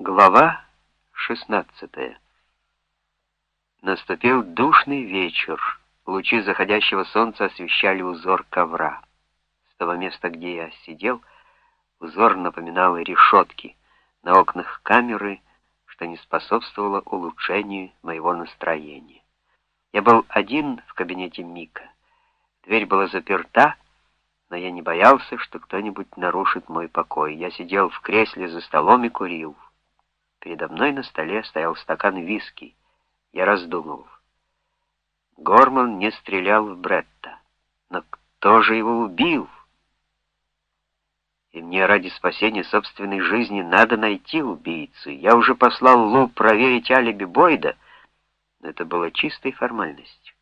Глава 16 Наступил душный вечер. Лучи заходящего солнца освещали узор ковра. С того места, где я сидел, узор напоминал решетки на окнах камеры, что не способствовало улучшению моего настроения. Я был один в кабинете Мика. Дверь была заперта, но я не боялся, что кто-нибудь нарушит мой покой. Я сидел в кресле за столом и курил. Передо мной на столе стоял стакан виски. Я раздумывал. Горман не стрелял в Бретта. Но кто же его убил? И мне ради спасения собственной жизни надо найти убийцу. Я уже послал Лу проверить алиби Бойда, но это было чистой формальностью.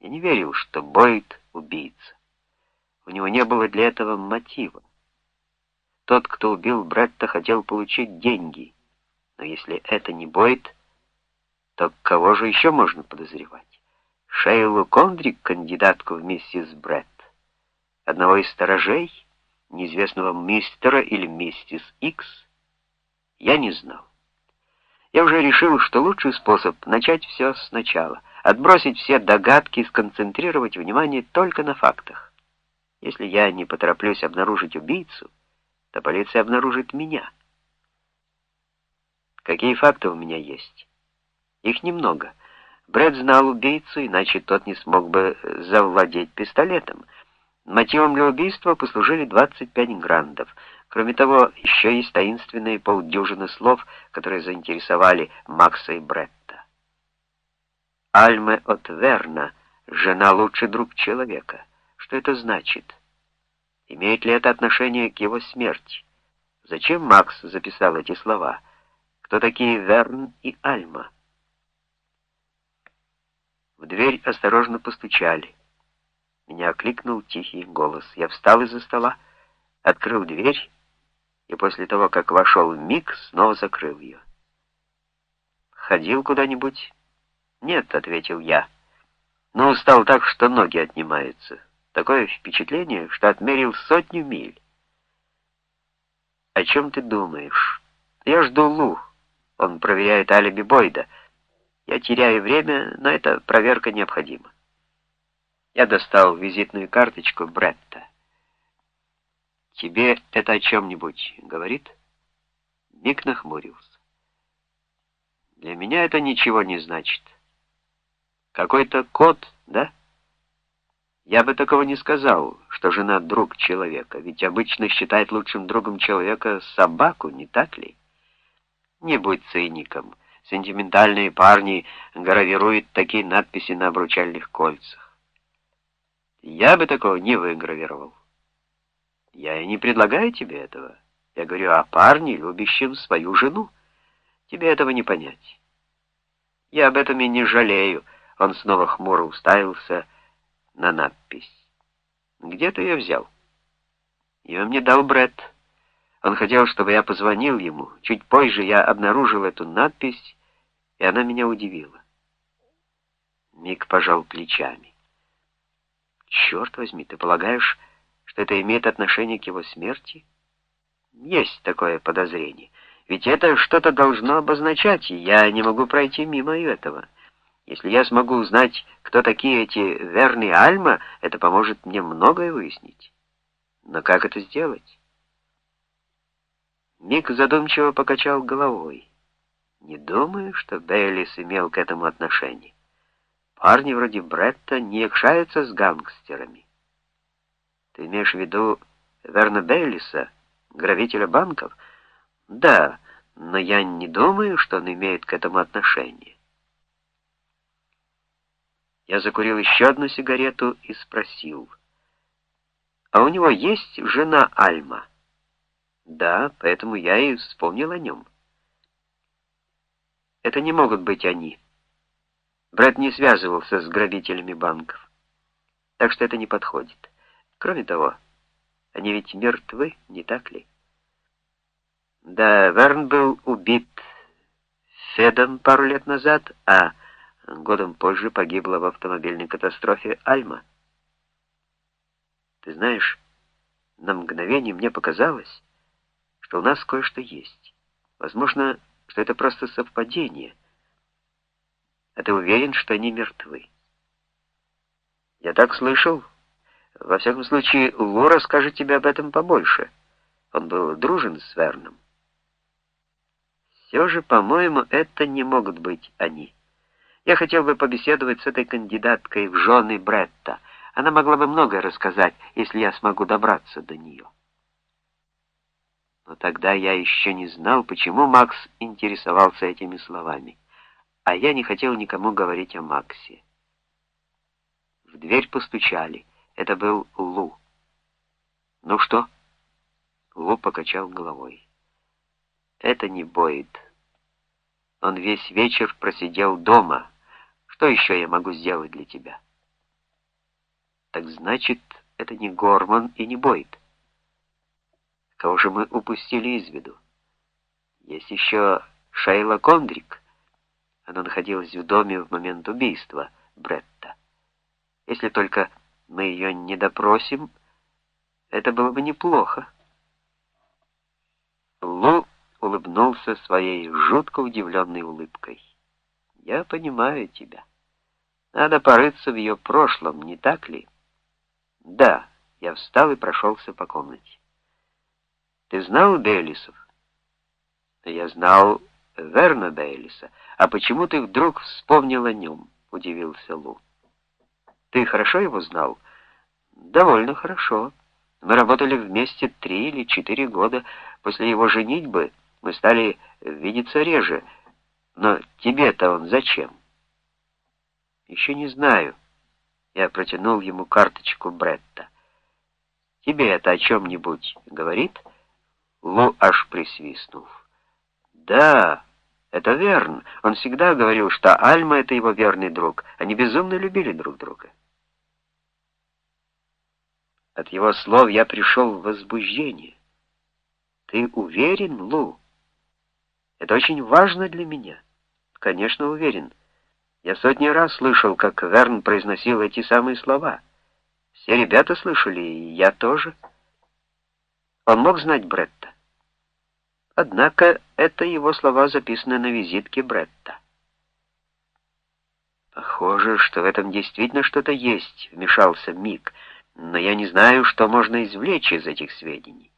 Я не верил, что Бойд — убийца. У него не было для этого мотива. Тот, кто убил Бретта, хотел получить деньги — но если это не Бойд, то кого же еще можно подозревать? Шейлу Кондрик, кандидатку в миссис Бретт, одного из сторожей, неизвестного мистера или миссис Икс, я не знал. Я уже решил, что лучший способ начать все сначала, отбросить все догадки и сконцентрировать внимание только на фактах. Если я не потороплюсь обнаружить убийцу, то полиция обнаружит меня. Какие факты у меня есть? Их немного. Брэд знал убийцу, иначе тот не смог бы завладеть пистолетом. Мотивом для убийства послужили 25 грандов. Кроме того, еще есть таинственные полдюжины слов, которые заинтересовали Макса и Бретта. Альме от Верна, жена лучший друг человека. Что это значит? Имеет ли это отношение к его смерти? Зачем Макс записал эти слова? Кто такие Верн и Альма. В дверь осторожно постучали. Меня окликнул тихий голос. Я встал из-за стола, открыл дверь, и после того, как вошел Мик, снова закрыл ее. «Ходил куда-нибудь?» «Нет», — ответил я. «Но устал так, что ноги отнимаются. Такое впечатление, что отмерил сотню миль». «О чем ты думаешь?» «Я жду Лу». Он проверяет алиби Бойда. Я теряю время, но эта проверка необходима. Я достал визитную карточку Бретта. «Тебе это о чем-нибудь говорит?» Ник нахмурился. «Для меня это ничего не значит. Какой-то код, да?» Я бы такого не сказал, что жена друг человека, ведь обычно считает лучшим другом человека собаку, не так ли? Не будь циником. Сентиментальные парни гравируют такие надписи на обручальных кольцах. Я бы такого не выгравировал. Я и не предлагаю тебе этого. Я говорю о парне, любящем свою жену. Тебе этого не понять. Я об этом и не жалею. Он снова хмуро уставился на надпись. Где ты ее взял? Ее мне дал Бретт. Он хотел, чтобы я позвонил ему. Чуть позже я обнаружил эту надпись, и она меня удивила. Мик пожал плечами. «Черт возьми, ты полагаешь, что это имеет отношение к его смерти?» «Есть такое подозрение. Ведь это что-то должно обозначать, и я не могу пройти мимо этого. Если я смогу узнать, кто такие эти верные Альма, это поможет мне многое выяснить. Но как это сделать?» Мик задумчиво покачал головой. Не думаю, что Бейлис имел к этому отношение. Парни вроде Бретта не общаются с гангстерами. Ты имеешь в виду Верна Бейлиса, грабителя банков? Да, но я не думаю, что он имеет к этому отношение. Я закурил еще одну сигарету и спросил, а у него есть жена Альма? Да, поэтому я и вспомнил о нем. Это не могут быть они. Брэд не связывался с грабителями банков. Так что это не подходит. Кроме того, они ведь мертвы, не так ли? Да, Верн был убит Федом пару лет назад, а годом позже погибла в автомобильной катастрофе Альма. Ты знаешь, на мгновение мне показалось, что у нас кое-что есть. Возможно, что это просто совпадение. А ты уверен, что они мертвы? Я так слышал. Во всяком случае, Лора скажет тебе об этом побольше. Он был дружен с Верном. Все же, по-моему, это не могут быть они. Я хотел бы побеседовать с этой кандидаткой в жены Бретта. Она могла бы многое рассказать, если я смогу добраться до нее. Но тогда я еще не знал, почему Макс интересовался этими словами, а я не хотел никому говорить о Максе. В дверь постучали. Это был Лу. «Ну что?» Лу покачал головой. «Это не Бойд. Он весь вечер просидел дома. Что еще я могу сделать для тебя?» «Так значит, это не Горман и не Бойд. Кого же мы упустили из виду? Есть еще Шейла Кондрик. Она находилась в доме в момент убийства Бретта. Если только мы ее не допросим, это было бы неплохо. Лу улыбнулся своей жутко удивленной улыбкой. «Я понимаю тебя. Надо порыться в ее прошлом, не так ли?» «Да», — я встал и прошелся по комнате. «Ты знал Бейлисов?» «Я знал Верна Бейлиса. А почему ты вдруг вспомнил о нем?» — удивился Лу. Ты хорошо его знал? Довольно хорошо. Мы работали вместе три или четыре года. После его женитьбы мы стали видеться реже. Но тебе-то он зачем? Еще не знаю. Я протянул ему карточку Бретта. Тебе это о чем-нибудь говорит? Лу аж присвистнул. Да, это верно. Он всегда говорил, что Альма — это его верный друг. Они безумно любили друг друга. От его слов я пришел в возбуждение. Ты уверен, Лу? Это очень важно для меня. Конечно, уверен. Я сотни раз слышал, как Верн произносил эти самые слова. Все ребята слышали, и я тоже. Он мог знать Бретта. Однако это его слова записаны на визитке Бретта. Похоже, что в этом действительно что-то есть, вмешался Мик но я не знаю, что можно извлечь из этих сведений.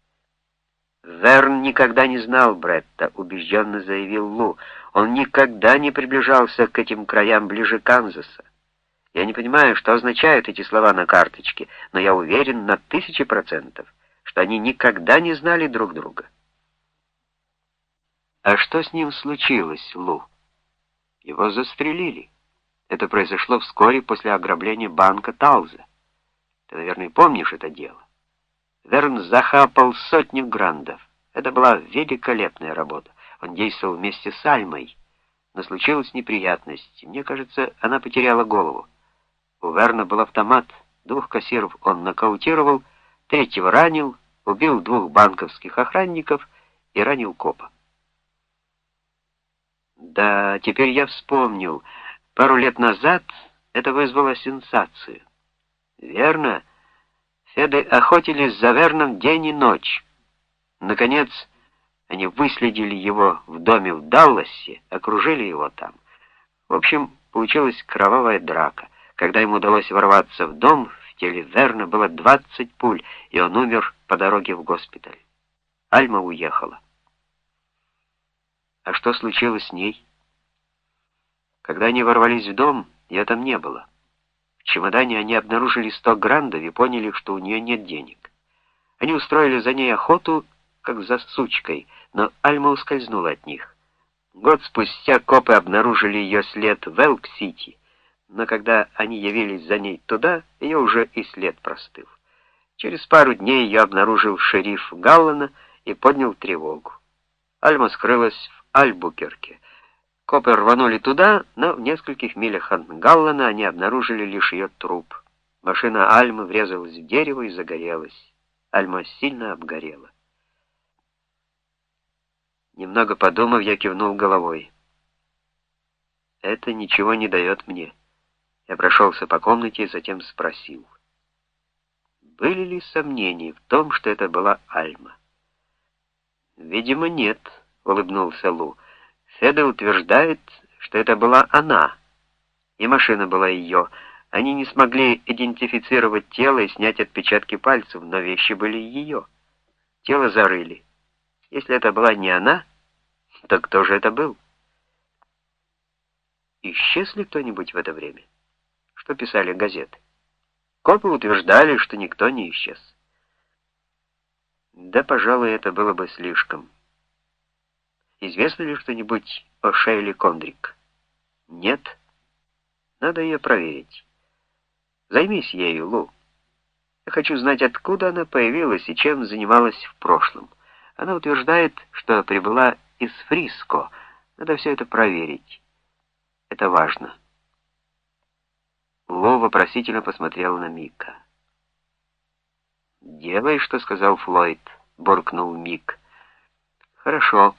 Верн никогда не знал Бретта, убежденно заявил Лу. Он никогда не приближался к этим краям ближе Канзаса. Я не понимаю, что означают эти слова на карточке, но я уверен на тысячи процентов, что они никогда не знали друг друга. А что с ним случилось, Лу? Его застрелили. Это произошло вскоре после ограбления банка Талза. Ты, наверное, помнишь это дело. Верн захапал сотню грандов. Это была великолепная работа. Он действовал вместе с Альмой. Но случилась неприятность. Мне кажется, она потеряла голову. У Верна был автомат. Двух кассиров он нокаутировал, третьего ранил, убил двух банковских охранников и ранил копа. Да, теперь я вспомнил. Пару лет назад это вызвало сенсацию. Верно. Феды охотились за Верном день и ночь. Наконец, они выследили его в доме в Далласе, окружили его там. В общем, получилась кровавая драка. Когда ему удалось ворваться в дом, в теле Верна было 20 пуль, и он умер по дороге в госпиталь. Альма уехала. А что случилось с ней? Когда они ворвались в дом, ее там не было. В чемодане они обнаружили сто грандов и поняли, что у нее нет денег. Они устроили за ней охоту, как за сучкой, но Альма ускользнула от них. Год спустя копы обнаружили ее след в Элк-Сити, но когда они явились за ней туда, ее уже и след простыл. Через пару дней ее обнаружил шериф Галлана и поднял тревогу. Альма скрылась в Альбукерке, Копы рванули туда, но в нескольких милях от Галлана они обнаружили лишь ее труп. Машина Альмы врезалась в дерево и загорелась. Альма сильно обгорела. Немного подумав, я кивнул головой. Это ничего не дает мне. Я прошелся по комнате и затем спросил. Были ли сомнения в том, что это была Альма? Видимо, нет. — улыбнулся Лу. «Седа утверждает, что это была она, и машина была ее. Они не смогли идентифицировать тело и снять отпечатки пальцев, но вещи были ее. Тело зарыли. Если это была не она, то кто же это был? Исчез ли кто-нибудь в это время? Что писали газеты? Копы утверждали, что никто не исчез. Да, пожалуй, это было бы слишком. Известно ли что-нибудь о Шейли Кондрик? Нет. Надо ее проверить. Займись ею, Лу. Я хочу знать, откуда она появилась и чем занималась в прошлом. Она утверждает, что прибыла из Фриско. Надо все это проверить. Это важно. Ло вопросительно посмотрел на Мика. «Делай, что сказал Флойд», — буркнул Мик. «Хорошо,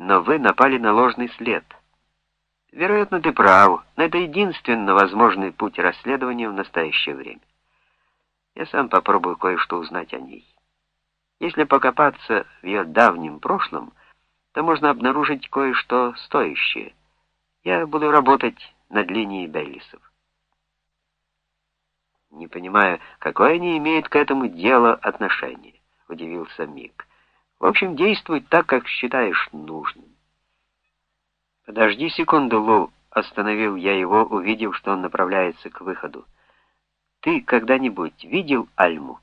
но вы напали на ложный след». Вероятно, ты прав, но это единственно возможный путь расследования в настоящее время. Я сам попробую кое-что узнать о ней. Если покопаться в ее давнем прошлом, то можно обнаружить кое-что стоящее. Я буду работать над линией Бейлисов. Не понимаю, какое они имеют к этому дело отношение, удивился Мик. В общем, действуй так, как считаешь нужным. «Подожди секунду, Лу», — остановил я его, увидев, что он направляется к выходу. «Ты когда-нибудь видел Альму?»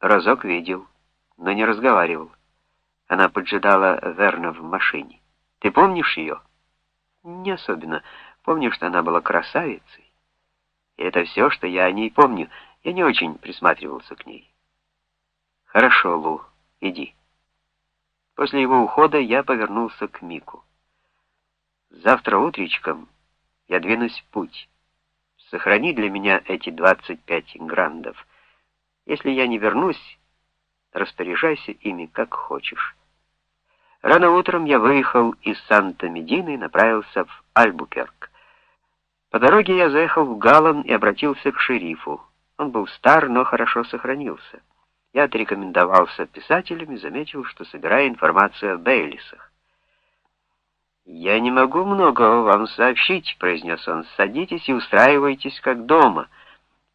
«Разок видел, но не разговаривал. Она поджидала Верна в машине. Ты помнишь ее?» «Не особенно. Помню, что она была красавицей. И это все, что я о ней помню. Я не очень присматривался к ней». «Хорошо, Лу, иди». После его ухода я повернулся к Мику. Завтра утречком я двинусь в путь. Сохрани для меня эти 25 грандов. Если я не вернусь, распоряжайся ими как хочешь. Рано утром я выехал из Санта-Медины и направился в Альбукерк. По дороге я заехал в Галлан и обратился к шерифу. Он был стар, но хорошо сохранился. Я отрекомендовался писателям и заметил, что собираю информацию о Бейлисах. «Я не могу многого вам сообщить», — произнес он. «Садитесь и устраивайтесь как дома.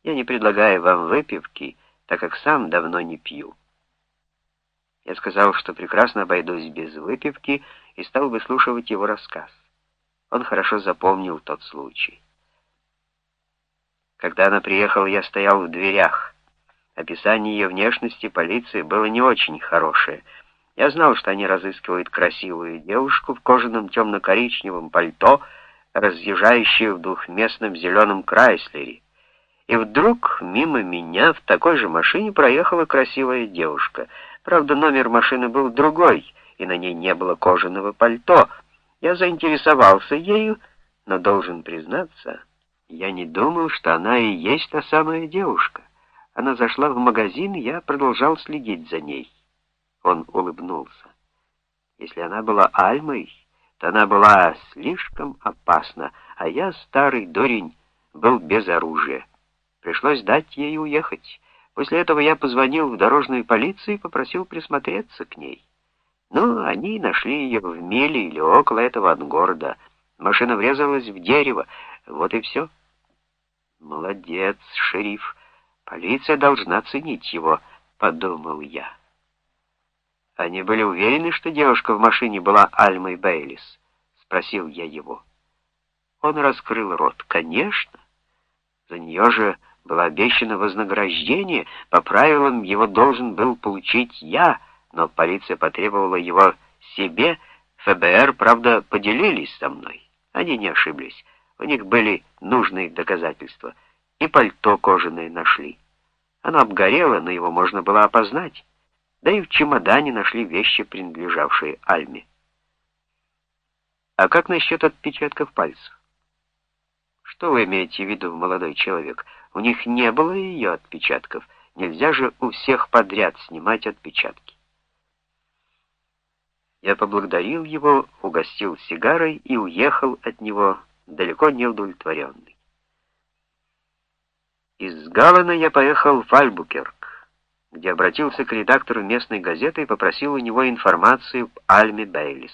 Я не предлагаю вам выпивки, так как сам давно не пью». Я сказал, что прекрасно обойдусь без выпивки, и стал выслушивать его рассказ. Он хорошо запомнил тот случай. Когда она приехала, я стоял в дверях. Описание ее внешности полиции было не очень хорошее — я знал, что они разыскивают красивую девушку в кожаном темно-коричневом пальто, разъезжающую в двухместном зеленом Крайслере. И вдруг мимо меня в такой же машине проехала красивая девушка. Правда, номер машины был другой, и на ней не было кожаного пальто. Я заинтересовался ею, но должен признаться, я не думал, что она и есть та самая девушка. Она зашла в магазин, я продолжал следить за ней. Он улыбнулся. Если она была Альмой, то она была слишком опасна, а я, старый дурень, был без оружия. Пришлось дать ей уехать. После этого я позвонил в дорожную полицию и попросил присмотреться к ней. Ну, они нашли ее в миле или около этого от города. Машина врезалась в дерево. Вот и все. Молодец, шериф. Полиция должна ценить его, подумал я. Они были уверены, что девушка в машине была Альмой Бейлис? Спросил я его. Он раскрыл рот. Конечно. За нее же было обещано вознаграждение. По правилам его должен был получить я, но полиция потребовала его себе. ФБР, правда, поделились со мной. Они не ошиблись. У них были нужные доказательства. И пальто кожаное нашли. Оно обгорело, но его можно было опознать да и в чемодане нашли вещи, принадлежавшие Альме. А как насчет отпечатков пальцев? Что вы имеете в виду, молодой человек? У них не было ее отпечатков. Нельзя же у всех подряд снимать отпечатки. Я поблагодарил его, угостил сигарой и уехал от него, далеко не удовлетворенный. Из Галана я поехал в Альбукерк. где обратился к редактору местной газеты и попросил у него информацию об Альме Бейлис.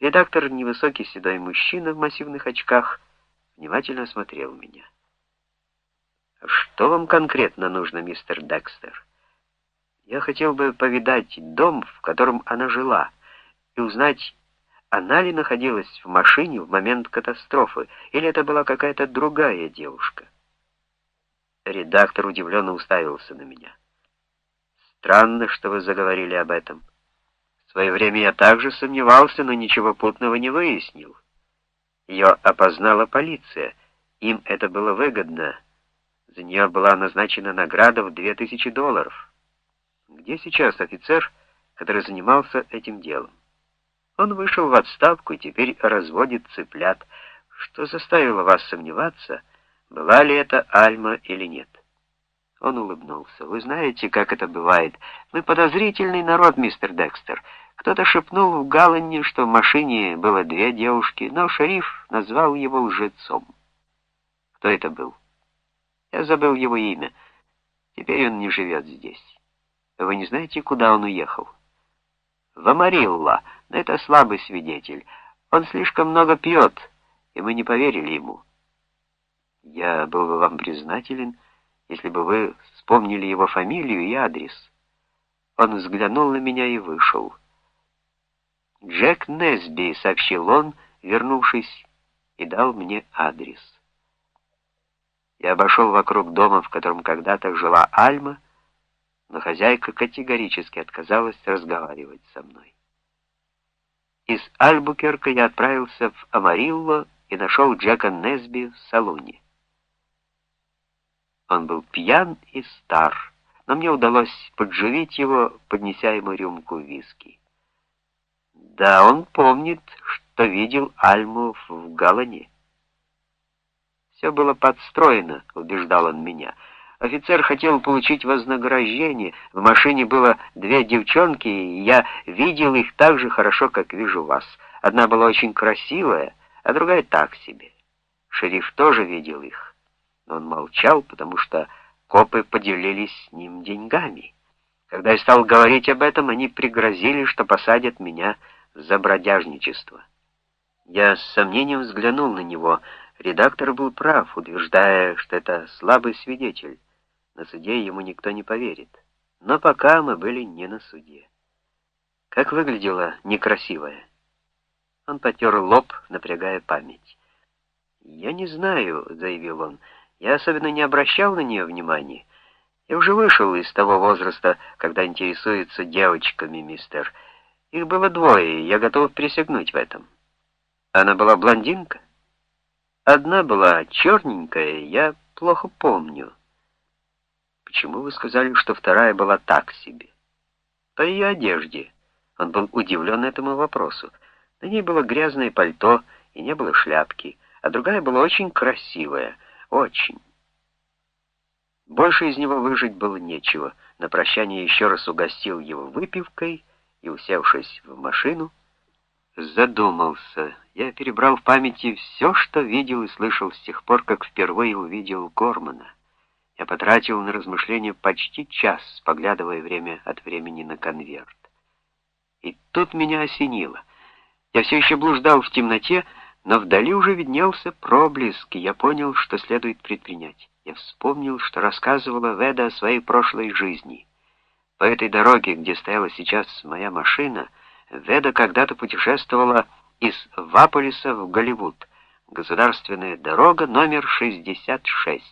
Редактор, невысокий седой мужчина в массивных очках, внимательно осмотрел меня. «Что вам конкретно нужно, мистер Декстер?» «Я хотел бы повидать дом, в котором она жила, и узнать, она ли находилась в машине в момент катастрофы, или это была какая-то другая девушка?» Редактор удивленно уставился на меня. «Странно, что вы заговорили об этом. В свое время я также сомневался, но ничего путного не выяснил. Ее опознала полиция. Им это было выгодно. За нее была назначена награда в 2000 долларов. Где сейчас офицер, который занимался этим делом? Он вышел в отставку и теперь разводит цыплят. Что заставило вас сомневаться, была ли это Альма или нет? Он улыбнулся. «Вы знаете, как это бывает. Мы подозрительный народ, мистер Декстер. Кто-то шепнул в Галлане, что в машине было две девушки, но шериф назвал его лжецом. Кто это был? Я забыл его имя. Теперь он не живет здесь. Вы не знаете, куда он уехал? В Амарилла, но это слабый свидетель. Он слишком много пьет, и мы не поверили ему. Я был бы вам признателен, если бы вы вспомнили его фамилию и адрес. Он взглянул на меня и вышел. «Джек Несби», — сообщил он, вернувшись, и дал мне адрес. Я обошел вокруг дома, в котором когда-то жила Альма, но хозяйка категорически отказалась разговаривать со мной. Из Альбукерка я отправился в Амарилло и нашел Джека Несби в салоне. Он был пьян и стар, но мне удалось подживить его, поднеся ему рюмку виски. Да, он помнит, что видел Альму в Галане. Все было подстроено, убеждал он меня. Офицер хотел получить вознаграждение. В машине было две девчонки, и я видел их так же хорошо, как вижу вас. Одна была очень красивая, а другая так себе. Шериф тоже видел их но он молчал, потому что копы поделились с ним деньгами. Когда я стал говорить об этом, они пригрозили, что посадят меня за бродяжничество. Я с сомнением взглянул на него. Редактор был прав, утверждая, что это слабый свидетель. На суде ему никто не поверит. Но пока мы были не на суде. Как выглядела некрасивая? Он потер лоб, напрягая память. «Я не знаю», — заявил он, — я особенно не обращал на нее внимания. Я уже вышел из того возраста, когда интересуются девочками, мистер. Их было двое, я готов присягнуть в этом. Она была блондинка? Одна была черненькая, я плохо помню. Почему вы сказали, что вторая была так себе? По ее одежде. Он был удивлен этому вопросу. На ней было грязное пальто и не было шляпки, а другая была очень красивая — очень. Больше из него выжить было нечего. На прощание еще раз угостил его выпивкой и, усевшись в машину, задумался. Я перебрал в памяти все, что видел и слышал с тех пор, как впервые увидел Гормана. Я потратил на размышления почти час, поглядывая время от времени на конверт. И тут меня осенило. Я все еще блуждал в темноте, но вдали уже виднелся проблеск, и я понял, что следует предпринять. Я вспомнил, что рассказывала Веда о своей прошлой жизни. По этой дороге, где стояла сейчас моя машина, Веда когда-то путешествовала из Ваполиса в Голливуд. Государственная дорога номер 66.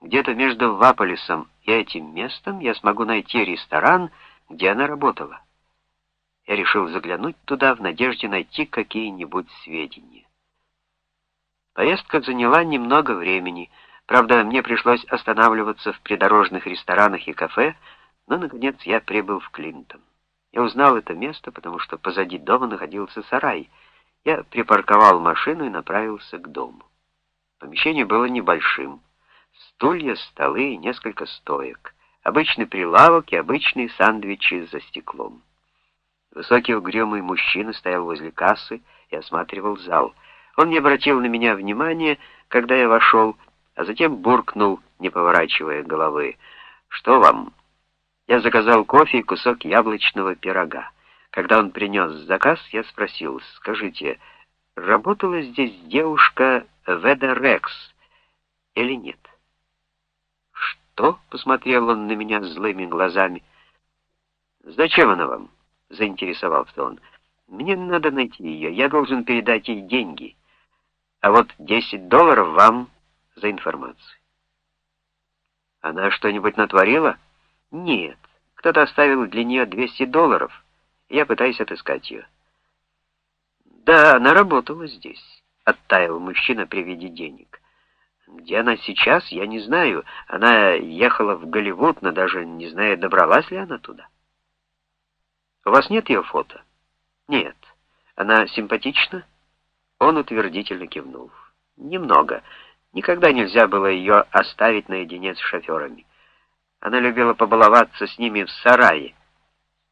Где-то между Ваполисом и этим местом я смогу найти ресторан, где она работала. Я решил заглянуть туда в надежде найти какие-нибудь сведения. Поездка заняла немного времени. Правда, мне пришлось останавливаться в придорожных ресторанах и кафе, но, наконец, я прибыл в Клинтон. Я узнал это место, потому что позади дома находился сарай. Я припарковал машину и направился к дому. Помещение было небольшим. Стулья, столы и несколько стоек. Обычный прилавок и обычные сандвичи за стеклом. Высокий угрюмый мужчина стоял возле кассы и осматривал зал — он не обратил на меня внимания, когда я вошел, а затем буркнул, не поворачивая головы. «Что вам?» Я заказал кофе и кусок яблочного пирога. Когда он принес заказ, я спросил, скажите, работала здесь девушка Веда Рекс или нет? Что? Посмотрел он на меня злыми глазами. Зачем она вам? Заинтересовался он. Мне надо найти ее, я должен передать ей деньги. А вот 10 долларов вам за информацию. Она что-нибудь натворила? Нет. Кто-то оставил для нее 200 долларов. Я пытаюсь отыскать ее. Да, она работала здесь, оттаял мужчина при виде денег. Где она сейчас, я не знаю. Она ехала в Голливуд, но даже не знаю, добралась ли она туда. У вас нет ее фото? Нет. Она симпатична? Он утвердительно кивнул. Немного. Никогда нельзя было ее оставить наедине с шоферами. Она любила побаловаться с ними в сарае.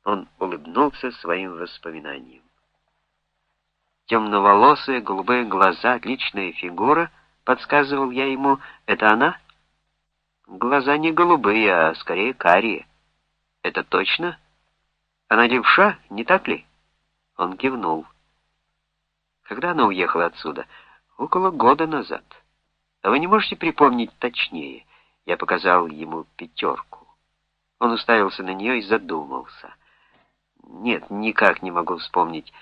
Он улыбнулся своим воспоминаниям. Темноволосые, голубые глаза, отличная фигура, подсказывал я ему, это она? Глаза не голубые, а скорее карие. Это точно? Она левша, не так ли? Он кивнул. Когда она уехала отсюда? Около года назад. А вы не можете припомнить точнее? Я показал ему пятерку. Он уставился на нее и задумался. Нет, никак не могу вспомнить.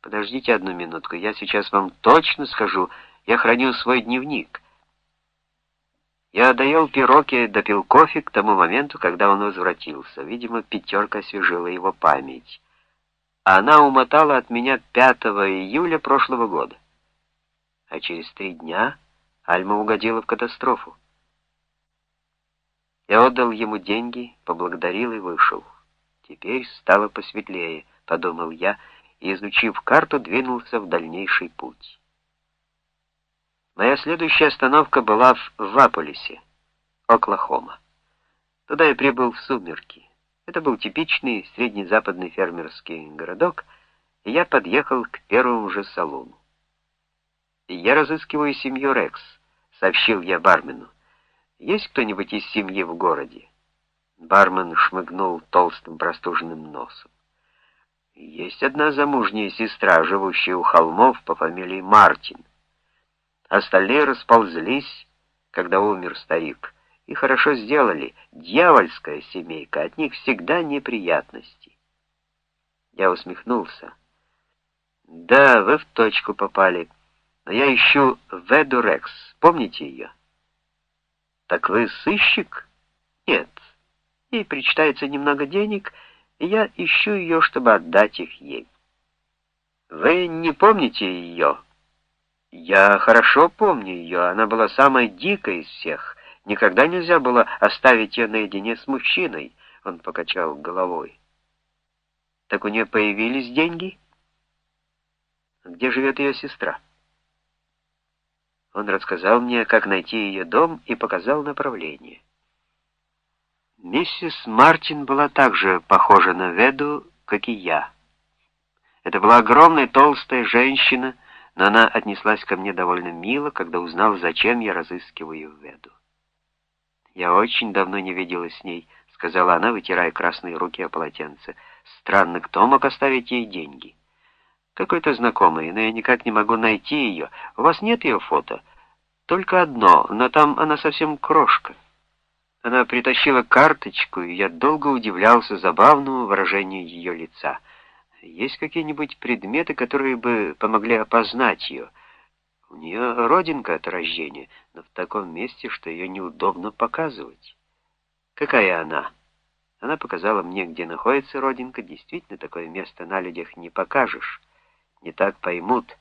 Подождите одну минутку, я сейчас вам точно скажу. Я храню свой дневник. Я доел пирог и допил кофе к тому моменту, когда он возвратился. Видимо, пятерка освежила его память. Она умотала от меня 5 июля прошлого года. А через три дня Альма угодила в катастрофу. Я отдал ему деньги, поблагодарил и вышел. Теперь стало посветлее, подумал я, и, изучив карту, двинулся в дальнейший путь. Моя следующая остановка была в Ваполисе, Оклахома. Туда я прибыл в сумерки. Это был типичный среднезападный фермерский городок, и я подъехал к первому же салону. «Я разыскиваю семью Рекс», — сообщил я бармену. «Есть кто-нибудь из семьи в городе?» Бармен шмыгнул толстым простуженным носом. «Есть одна замужняя сестра, живущая у холмов по фамилии Мартин. Остальные расползлись, когда умер старик». И хорошо сделали. Дьявольская семейка, от них всегда неприятности. Я усмехнулся. Да, вы в точку попали. Но я ищу Веду Рекс. Помните ее? Так вы сыщик? Нет. Ей причитается немного денег, и я ищу ее, чтобы отдать их ей. Вы не помните ее? Я хорошо помню ее. Она была самой дикой из всех. Никогда нельзя было оставить ее наедине с мужчиной, он покачал головой. Так у нее появились деньги? Где живет ее сестра? Он рассказал мне, как найти ее дом и показал направление. Миссис Мартин была так же похожа на Веду, как и я. Это была огромная толстая женщина, но она отнеслась ко мне довольно мило, когда узнала, зачем я разыскиваю Веду. «Я очень давно не виделась с ней», — сказала она, вытирая красные руки о полотенце. «Странно, кто мог оставить ей деньги?» «Какой-то знакомый, но я никак не могу найти ее. У вас нет ее фото?» «Только одно, но там она совсем крошка». Она притащила карточку, и я долго удивлялся забавному выражению ее лица. «Есть какие-нибудь предметы, которые бы помогли опознать ее?» У нее родинка от рождения, но в таком месте, что ее неудобно показывать. Какая она? Она показала мне, где находится родинка. Действительно, такое место на людях не покажешь. Не так поймут.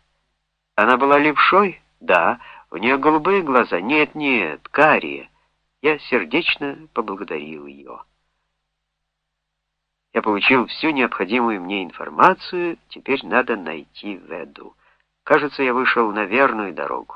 Она была левшой? Да. У нее голубые глаза? Нет, нет, карие. Я сердечно поблагодарил ее. Я получил всю необходимую мне информацию, теперь надо найти Веду. Кажется, я вышел на верную дорогу.